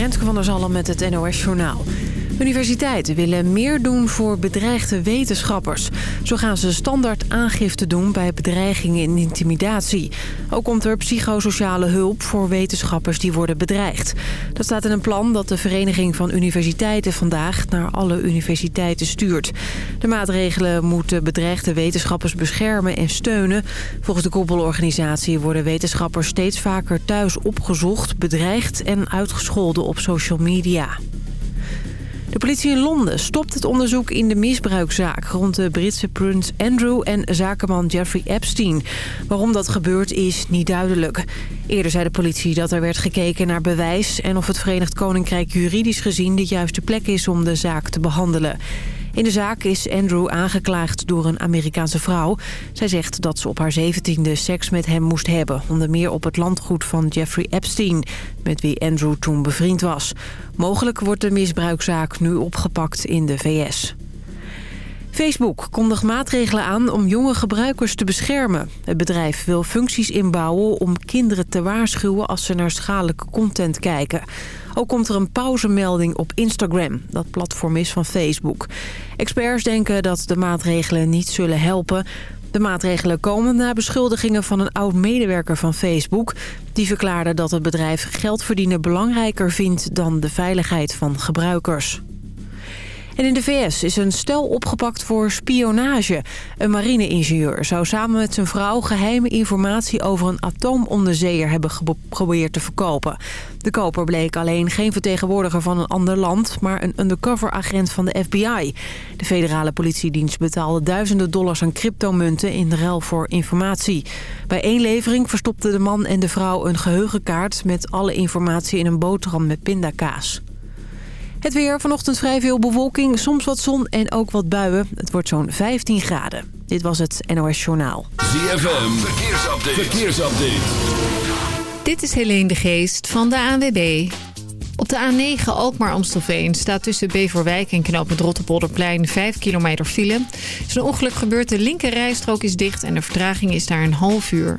Renske van der Zalm met het NOS Journaal. Universiteiten willen meer doen voor bedreigde wetenschappers. Zo gaan ze standaard aangifte doen bij bedreigingen en intimidatie. Ook komt er psychosociale hulp voor wetenschappers die worden bedreigd. Dat staat in een plan dat de Vereniging van Universiteiten vandaag naar alle universiteiten stuurt. De maatregelen moeten bedreigde wetenschappers beschermen en steunen. Volgens de koepelorganisatie worden wetenschappers steeds vaker thuis opgezocht, bedreigd en uitgescholden op social media. De politie in Londen stopt het onderzoek in de misbruikzaak... rond de Britse prins Andrew en zakenman Jeffrey Epstein. Waarom dat gebeurt is niet duidelijk. Eerder zei de politie dat er werd gekeken naar bewijs... en of het Verenigd Koninkrijk juridisch gezien de juiste plek is om de zaak te behandelen. In de zaak is Andrew aangeklaagd door een Amerikaanse vrouw. Zij zegt dat ze op haar zeventiende seks met hem moest hebben. Onder meer op het landgoed van Jeffrey Epstein, met wie Andrew toen bevriend was. Mogelijk wordt de misbruikzaak nu opgepakt in de VS. Facebook kondigt maatregelen aan om jonge gebruikers te beschermen. Het bedrijf wil functies inbouwen om kinderen te waarschuwen als ze naar schadelijke content kijken. Ook komt er een pauzemelding op Instagram, dat platform is van Facebook. Experts denken dat de maatregelen niet zullen helpen. De maatregelen komen na beschuldigingen van een oud-medewerker van Facebook. Die verklaarde dat het bedrijf geld verdienen belangrijker vindt dan de veiligheid van gebruikers. En in de VS is een stel opgepakt voor spionage. Een marineingenieur zou samen met zijn vrouw geheime informatie over een atoomonderzeeër hebben geprobeerd te verkopen. De koper bleek alleen geen vertegenwoordiger van een ander land, maar een undercover agent van de FBI. De federale politiedienst betaalde duizenden dollars aan cryptomunten in ruil voor informatie. Bij één levering verstopten de man en de vrouw een geheugenkaart met alle informatie in een boterham met pindakaas. Het weer, vanochtend vrij veel bewolking, soms wat zon en ook wat buien. Het wordt zo'n 15 graden. Dit was het NOS Journaal. ZFM, verkeersupdate. verkeersupdate. Dit is Helene de Geest van de ANWB. Op de A9 Alkmaar-Amstelveen staat tussen Beverwijk en Knoop met Rotterpolderplein 5 kilometer file. Er is een ongeluk gebeurd, de linker rijstrook is dicht en de vertraging is daar een half uur.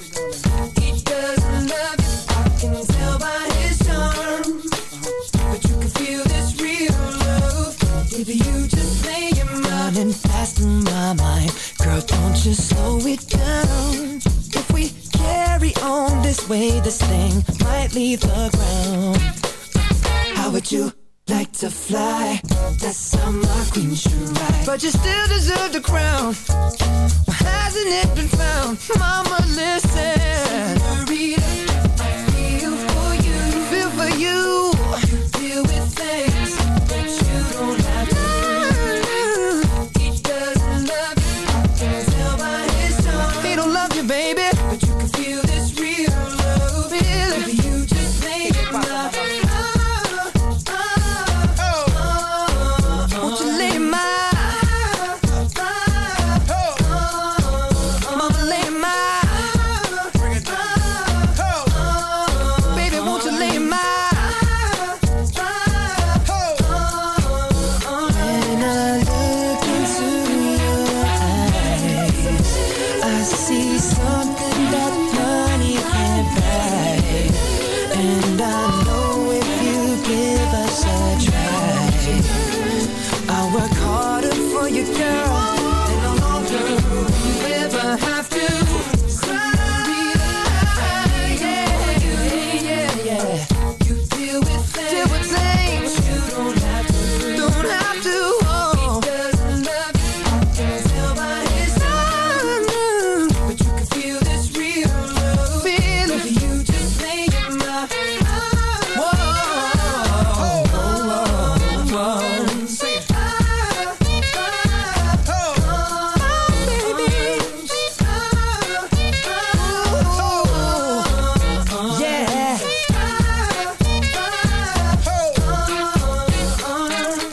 But you can feel this real love. Maybe you just make your mouth and fasten my mind. Girl, don't you slow it down? If we carry on this way, this thing might leave a ground. How would you like to fly? That summer queen should be. But you still deserve the crown Hasn't it been found? Mama, listen. I feel for you. Feel for You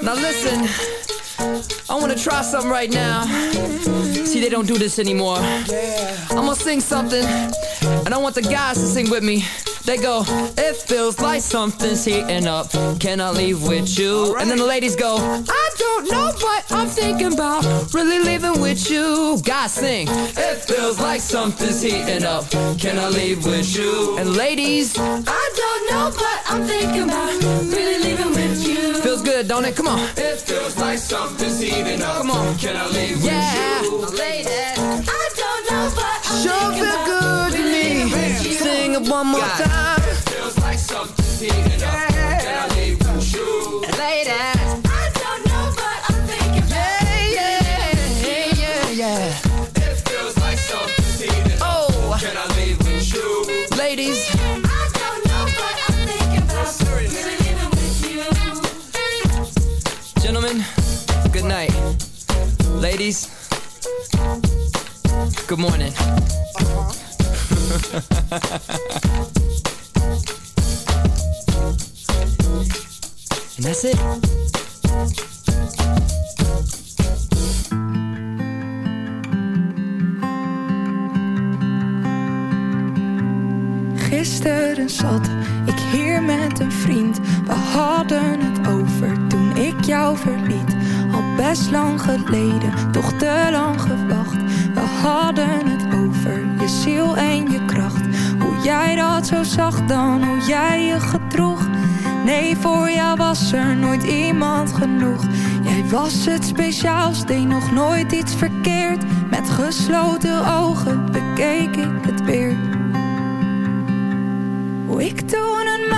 Now listen, I wanna try something right now. See, they don't do this anymore. I'm gonna sing something, and I want the guys to sing with me. They go, it feels like something's heating up. Can I leave with you? Right. And then the ladies go, I don't know, but I'm thinking about really leaving with you. Guys sing, it feels like something's heating up. Can I leave with you? And ladies, I don't know, but I'm thinking about really leaving with you. Feels good, don't it? Come on. It feels like something's heating up. Come on. Can I leave yeah. with you? Yeah. Ladies, I don't know, but I'm sure feel good one more God. time. It feels like something's heating up. Yeah. Can I leave with you? Ladies. I don't know, but I'm thinking yeah, yeah, yeah, yeah, yeah. It feels like something's heating up. Oh. Can I leave with you? Ladies. I don't know, but I'm thinking about living with you. Gentlemen, good night. Ladies, good morning. Uh-huh. And. Gisteren zat ik hier met een vriend. We hadden het over toen ik jou verliet. Al best lang geleden, toch te lang gewacht. We hadden het ziel en je kracht. Hoe jij dat zo zag dan, hoe jij je gedroeg. Nee, voor jou was er nooit iemand genoeg. Jij was het speciaals, deed nog nooit iets verkeerd. Met gesloten ogen bekeek ik het weer. Hoe ik toen een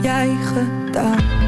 jij gedaan.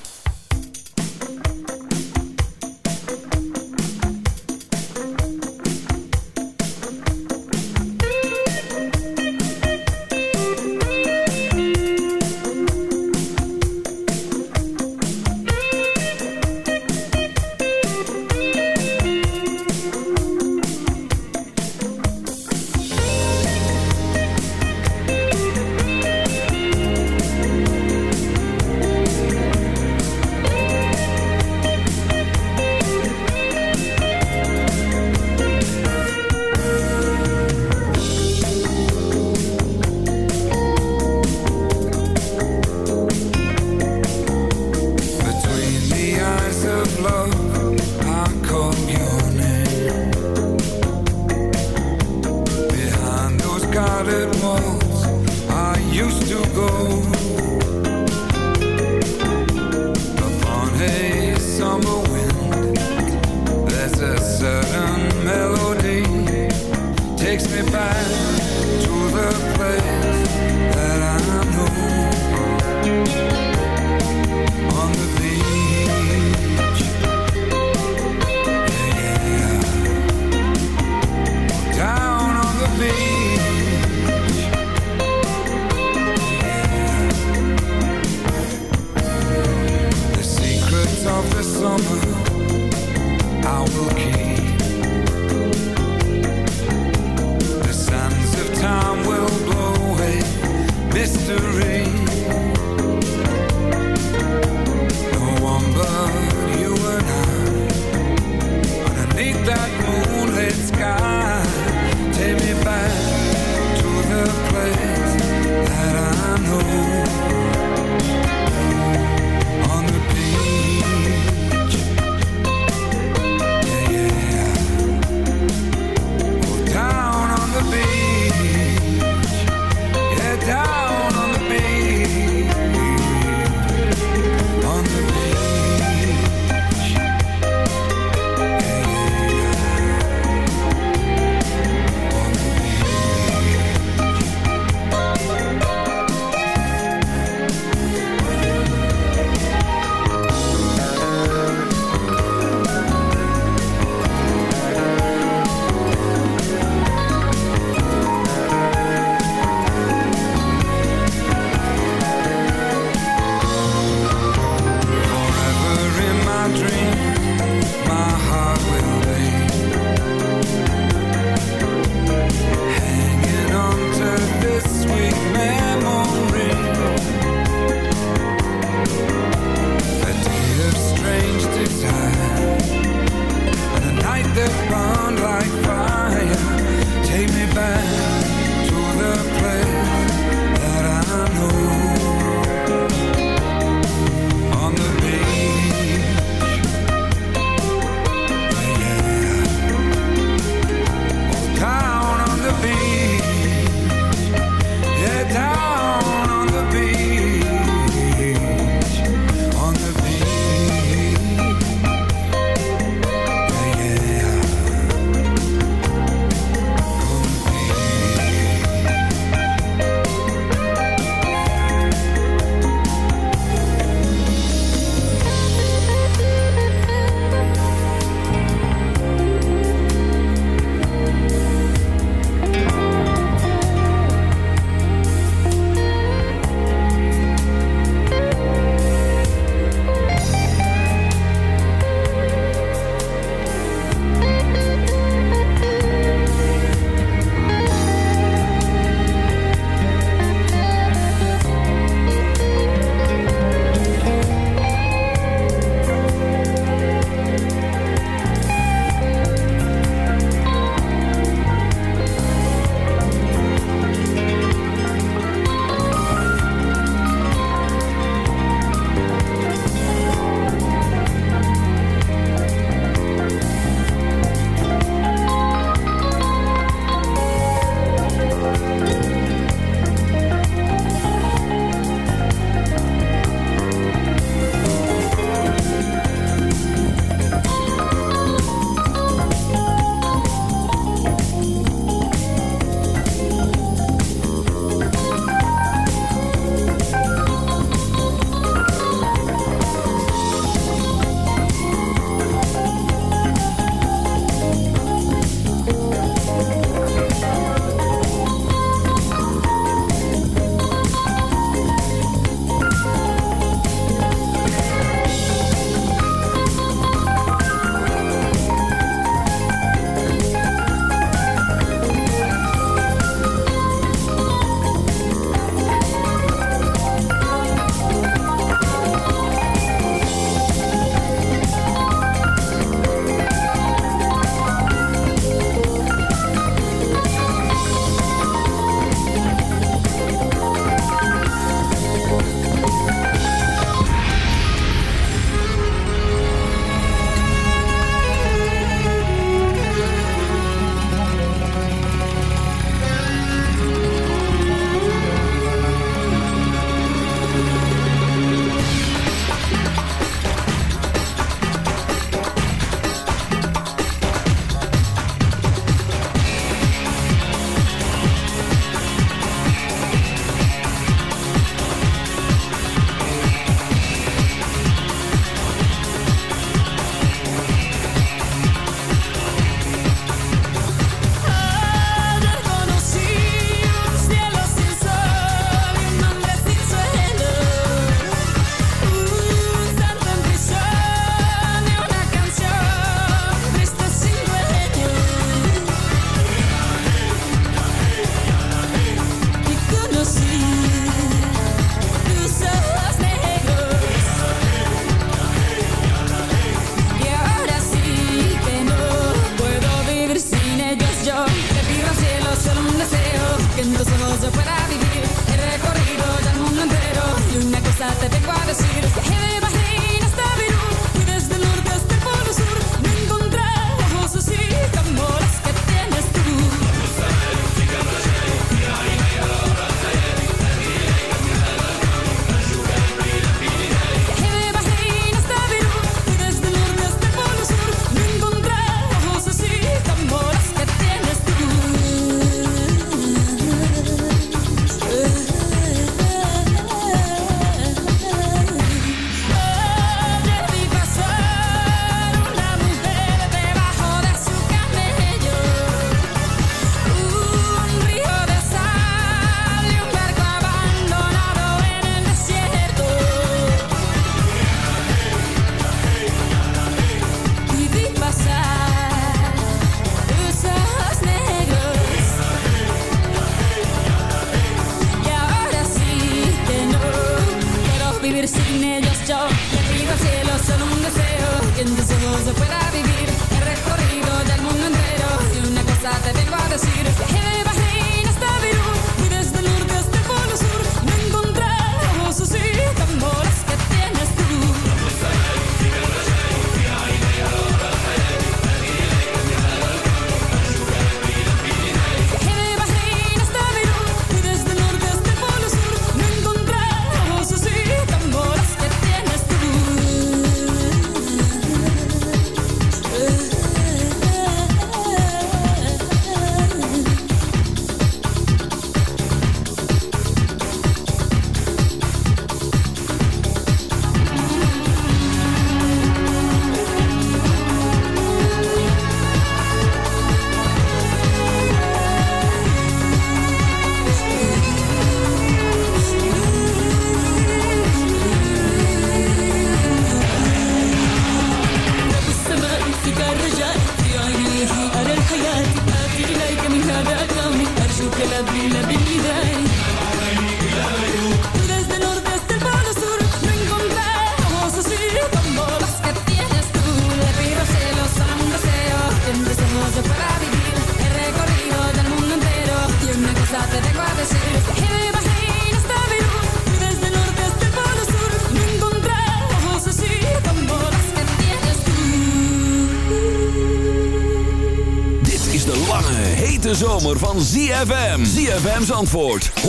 ZFM's antwoord. 106.9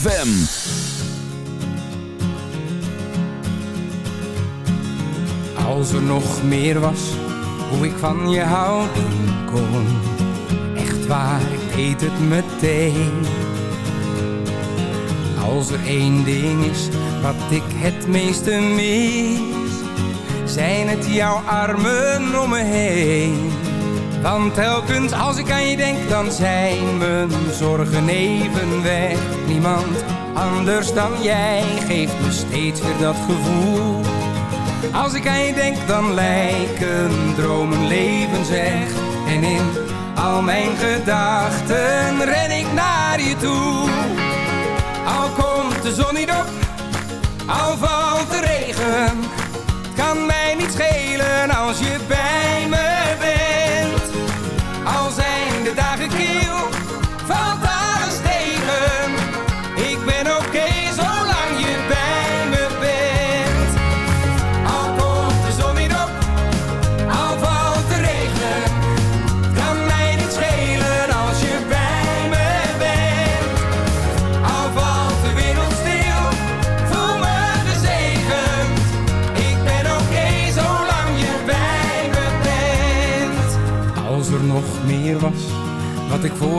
FM. Als er nog meer was, hoe ik van je houden kon. Echt waar, ik deed het meteen. Als er één ding is wat ik het meeste mis, zijn het jouw armen om me heen. Want telkens als ik aan je denk, dan zijn mijn zorgen even weg. Niemand anders dan jij geeft me steeds weer dat gevoel. Als ik aan je denk, dan lijken dromen levens echt. En in al mijn gedachten ren ik naar je toe. Al komt de zon niet op, al valt de regen. Kan mij niet schelen als je bij me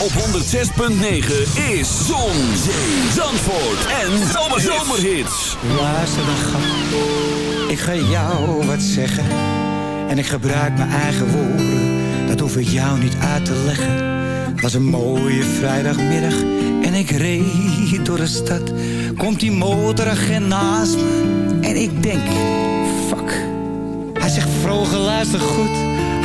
Op 106.9 is Zon, Zee, Zandvoort en Zomerhits. Luister dan schat, ik ga jou wat zeggen. En ik gebruik mijn eigen woorden, dat hoef ik jou niet uit te leggen. Het was een mooie vrijdagmiddag en ik reed door de stad. Komt die motoragent naast me en ik denk, fuck. Hij zegt vroeger luister goed,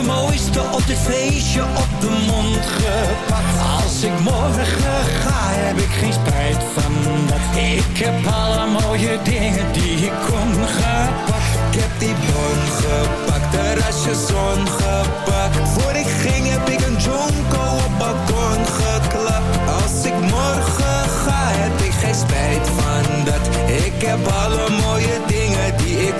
de mooiste op dit feestje op de mond gepakt. Als ik morgen ga, heb ik geen spijt van dat. Ik heb alle mooie dingen die ik kon gepakt. Ik heb die bon gepakt, terrasje zon gepakt. Voor ik ging heb ik een jonko op balkon geklapt. Als ik morgen ga, heb ik geen spijt van dat. Ik heb alle mooie dingen die ik.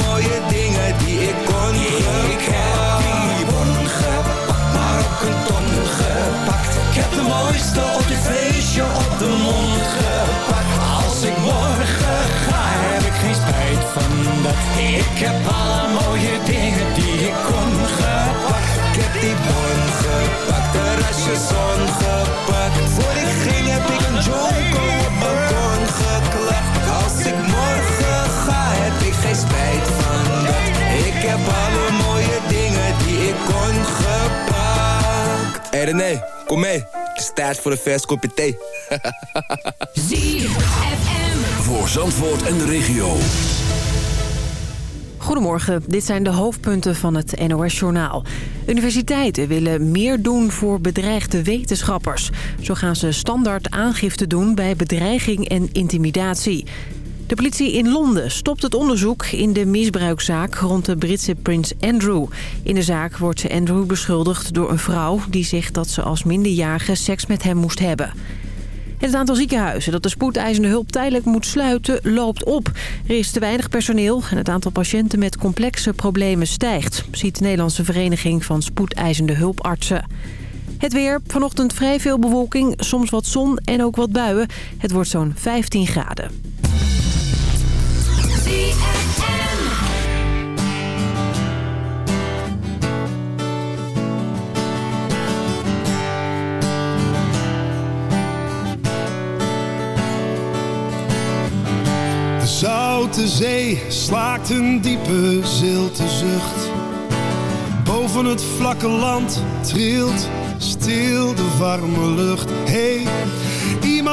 de mooiste op dit feestje op de mond gepakt. Als ik morgen ga, heb ik geen spijt van dat. Ik heb alle mooie dingen die ik kon gepakt. Ik heb die bon gepakt, terrasje zon gepakt. Voor ik ging heb ik een jonko op balkon geklapt. Als ik morgen ga, heb ik geen spijt van dat. Ik heb alle mooie dingen die ik kon gepakt. Hey René, kom mee. Tijd voor een vers kopje thee. ZFM. Voor Zandvoort en de regio. Goedemorgen, dit zijn de hoofdpunten van het NOS-journaal. Universiteiten willen meer doen voor bedreigde wetenschappers. Zo gaan ze standaard aangifte doen bij bedreiging en intimidatie. De politie in Londen stopt het onderzoek in de misbruikzaak rond de Britse prins Andrew. In de zaak wordt Andrew beschuldigd door een vrouw die zegt dat ze als minderjarige seks met hem moest hebben. Het aantal ziekenhuizen dat de spoedeisende hulp tijdelijk moet sluiten loopt op. Er is te weinig personeel en het aantal patiënten met complexe problemen stijgt... ziet de Nederlandse Vereniging van Spoedeisende Hulpartsen. Het weer, vanochtend vrij veel bewolking, soms wat zon en ook wat buien. Het wordt zo'n 15 graden. De zee slaakt een diepe zilte zucht. Boven het vlakke land trilt stil de warme lucht. Hey,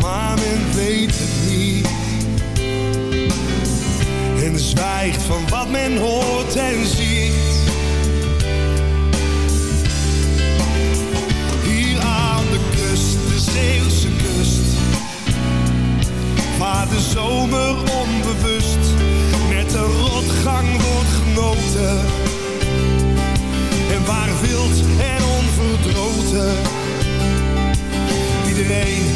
Maar men weet het niet. En zwijgt van wat men hoort en ziet. Hier aan de kust, de Zeeuwse kust, waar de zomer onbewust met de rotgang wordt genoten. En waar wild en onverdroten iedereen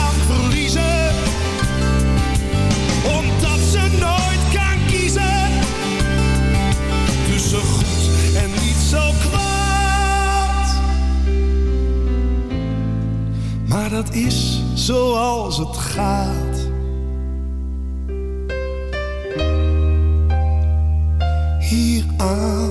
Dat is zoals het gaat. Hier aan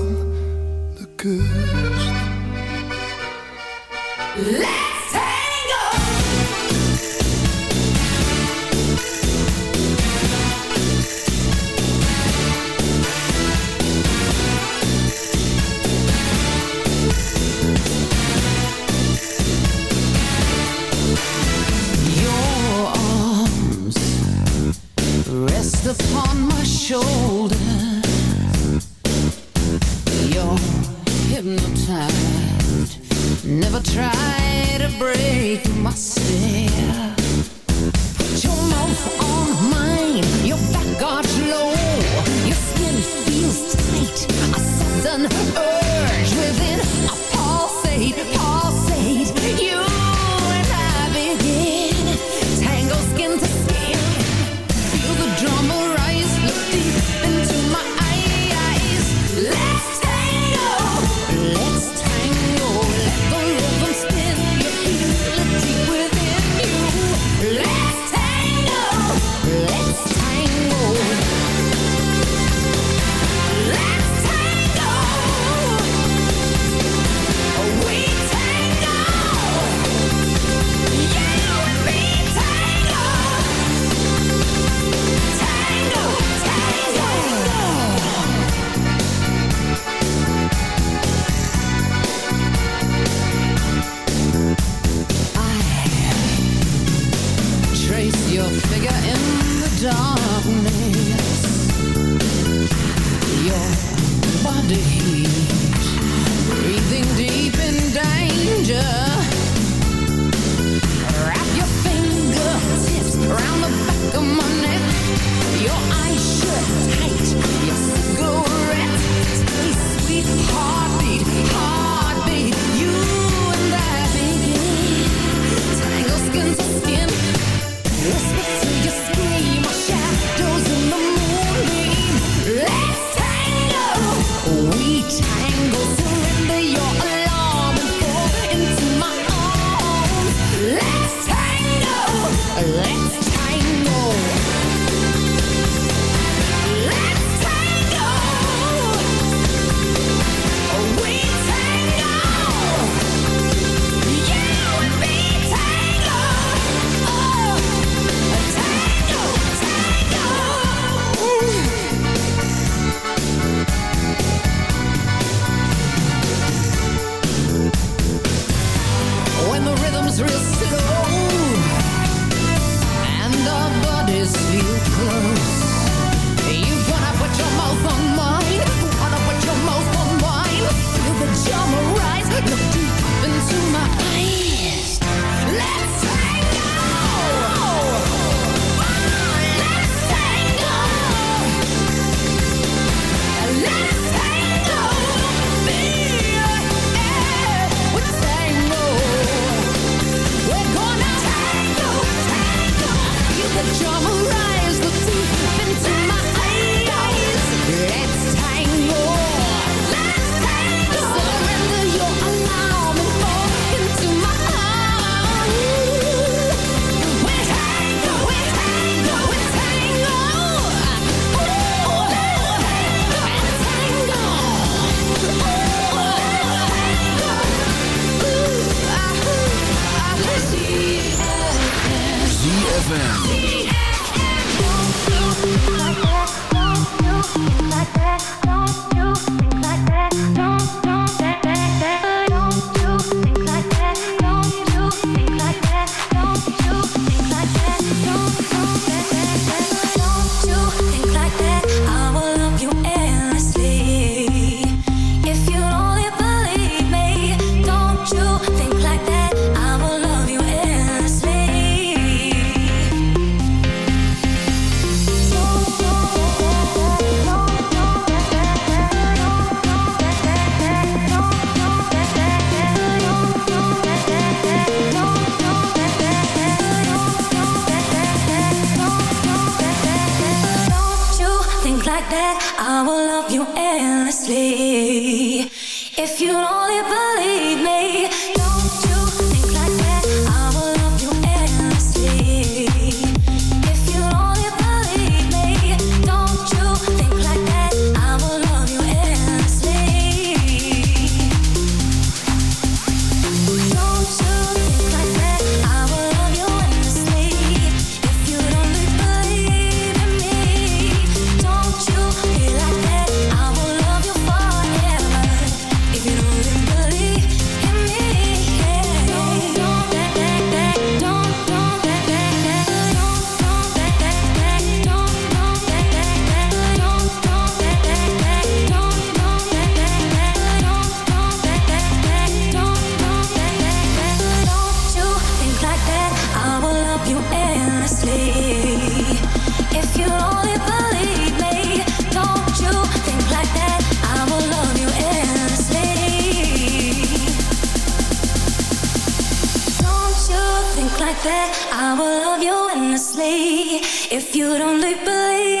If you don't believe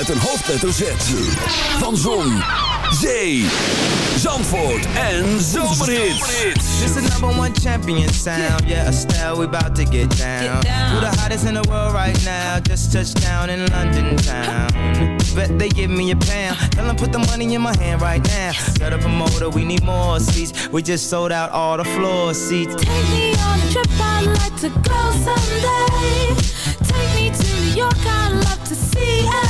met een hoofdletter Z. Van Zon, Zee, Zandvoort en Zomerhits. This is number one champion sound. Yeah, Estelle, we about to get down. Who the hottest in the world right now? Just touched down in London town. Bet they give me a pound. Tell them put the money in my hand right now. Set up a motor, we need more seats. We just sold out all the floor seats. Take me on a trip, I'd like to go someday. Take me to New York, I'd love to see LA.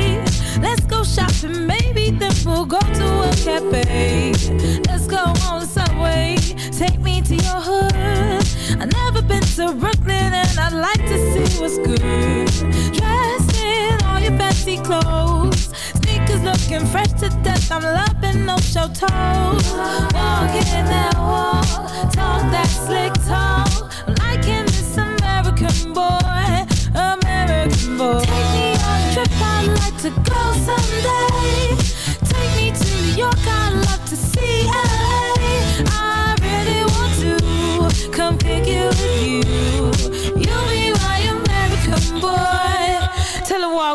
cafe. Let's go on subway. Take me to your hood. I've never been to Brooklyn and I'd like to see what's good. In all your fancy clothes. Sneakers looking fresh to death. I'm loving show toes. That talk that slick talk. I'm liking this American boy, American boy. Take me on a trip, I'd like to go someday.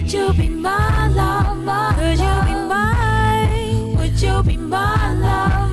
Would you be my lover? Could you be mine? Would you be my lover?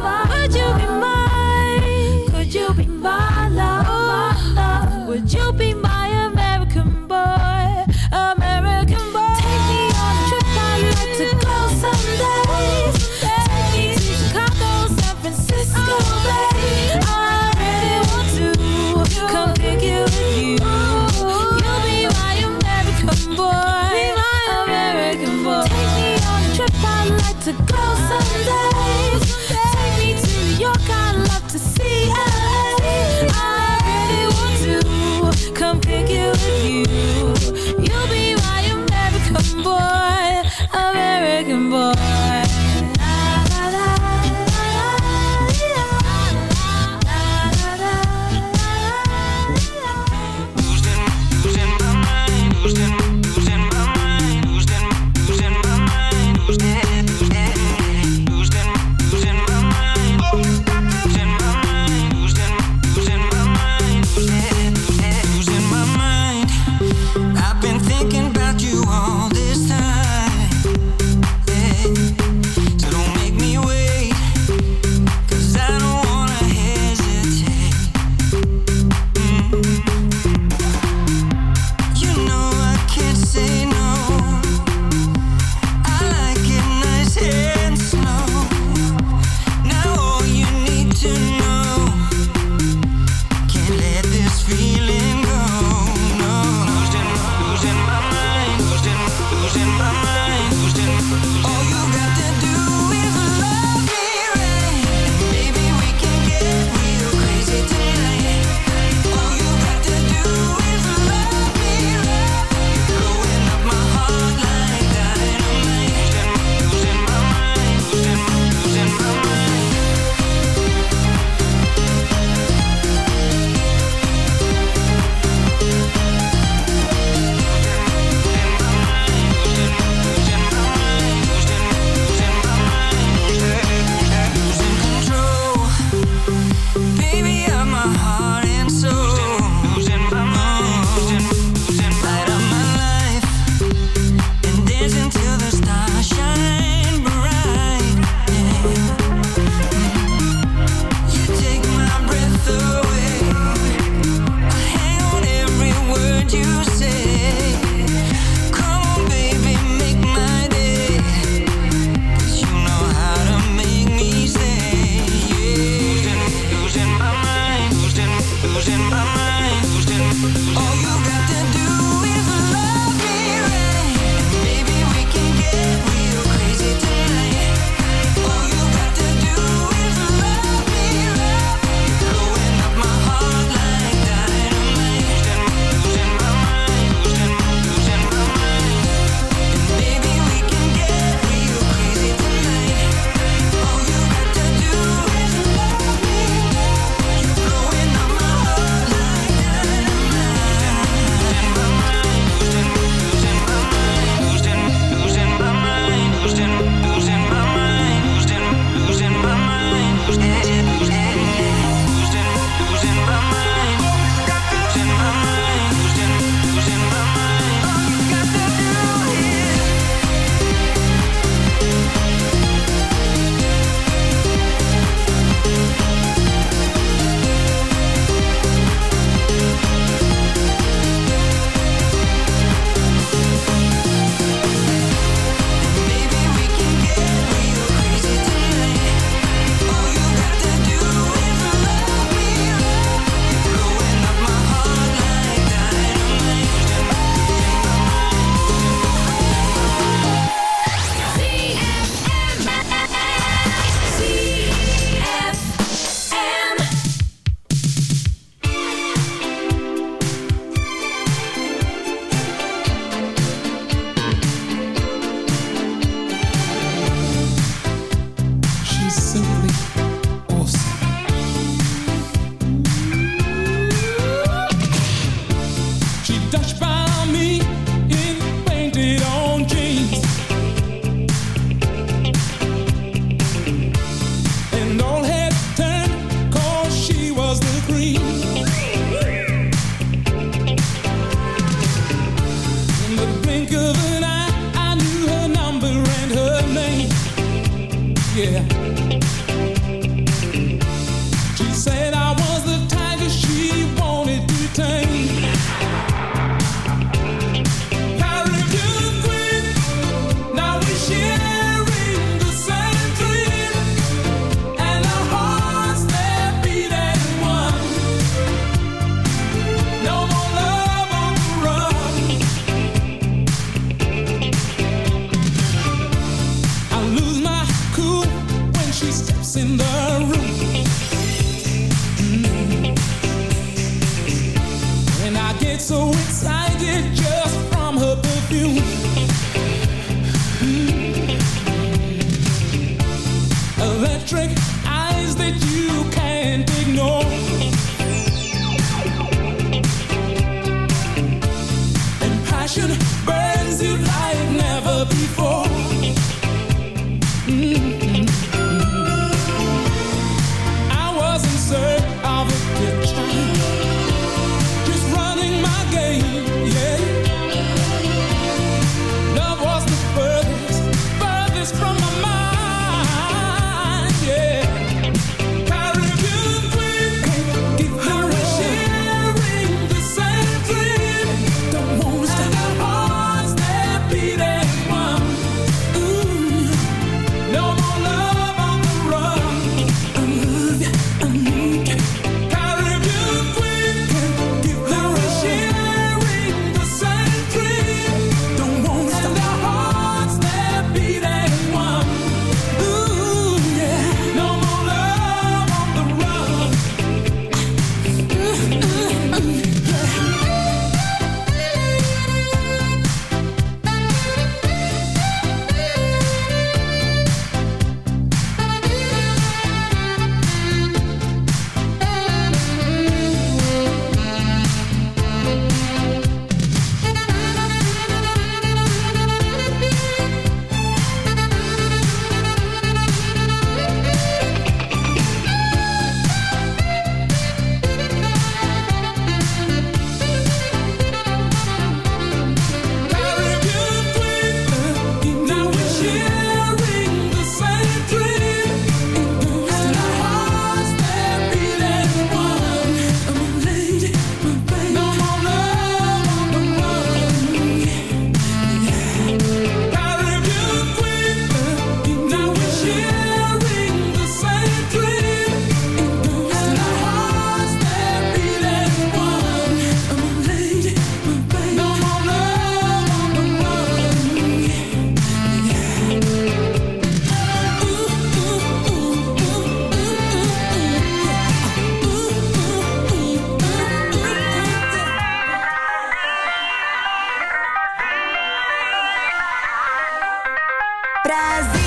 Brasil.